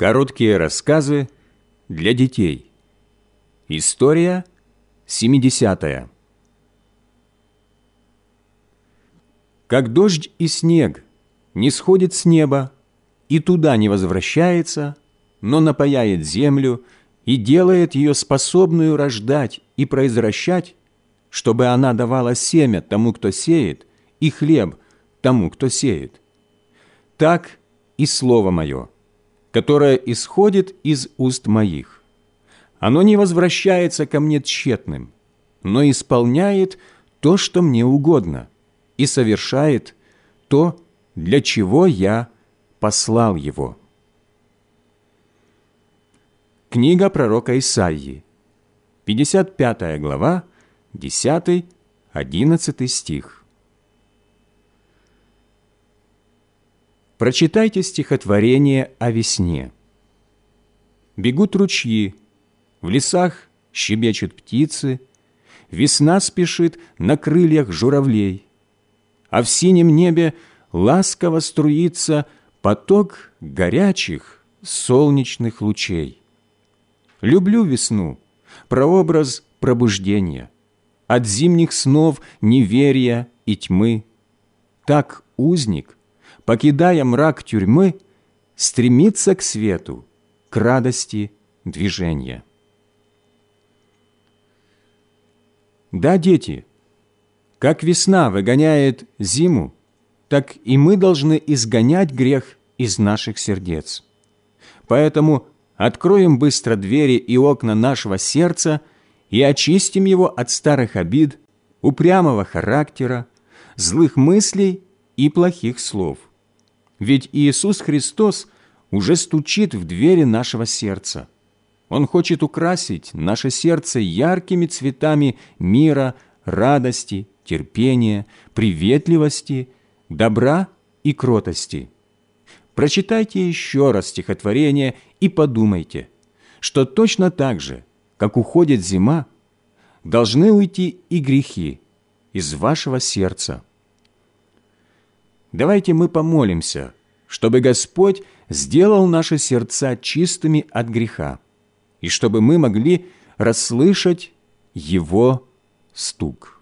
Короткие рассказы для детей. История 70 -я. Как дождь и снег не сходит с неба и туда не возвращается, но напаяет землю и делает ее способную рождать и произвращать, чтобы она давала семя тому, кто сеет, и хлеб тому, кто сеет. Так и Слово Мое – которое исходит из уст моих. Оно не возвращается ко мне тщетным, но исполняет то, что мне угодно, и совершает то, для чего я послал его. Книга пророка Исаии, 55 глава, 10-11 стих. Прочитайте стихотворение о весне. Бегут ручьи, в лесах щебечут птицы, Весна спешит на крыльях журавлей, А в синем небе ласково струится Поток горячих солнечных лучей. Люблю весну, прообраз пробуждения, От зимних снов неверия и тьмы. Так узник покидая мрак тюрьмы, стремится к свету, к радости движения. Да, дети, как весна выгоняет зиму, так и мы должны изгонять грех из наших сердец. Поэтому откроем быстро двери и окна нашего сердца и очистим его от старых обид, упрямого характера, злых мыслей и плохих слов. Ведь Иисус Христос уже стучит в двери нашего сердца. Он хочет украсить наше сердце яркими цветами мира, радости, терпения, приветливости, добра и кротости. Прочитайте еще раз стихотворение и подумайте, что точно так же, как уходит зима, должны уйти и грехи из вашего сердца. Давайте мы помолимся, чтобы Господь сделал наши сердца чистыми от греха, и чтобы мы могли расслышать Его стук.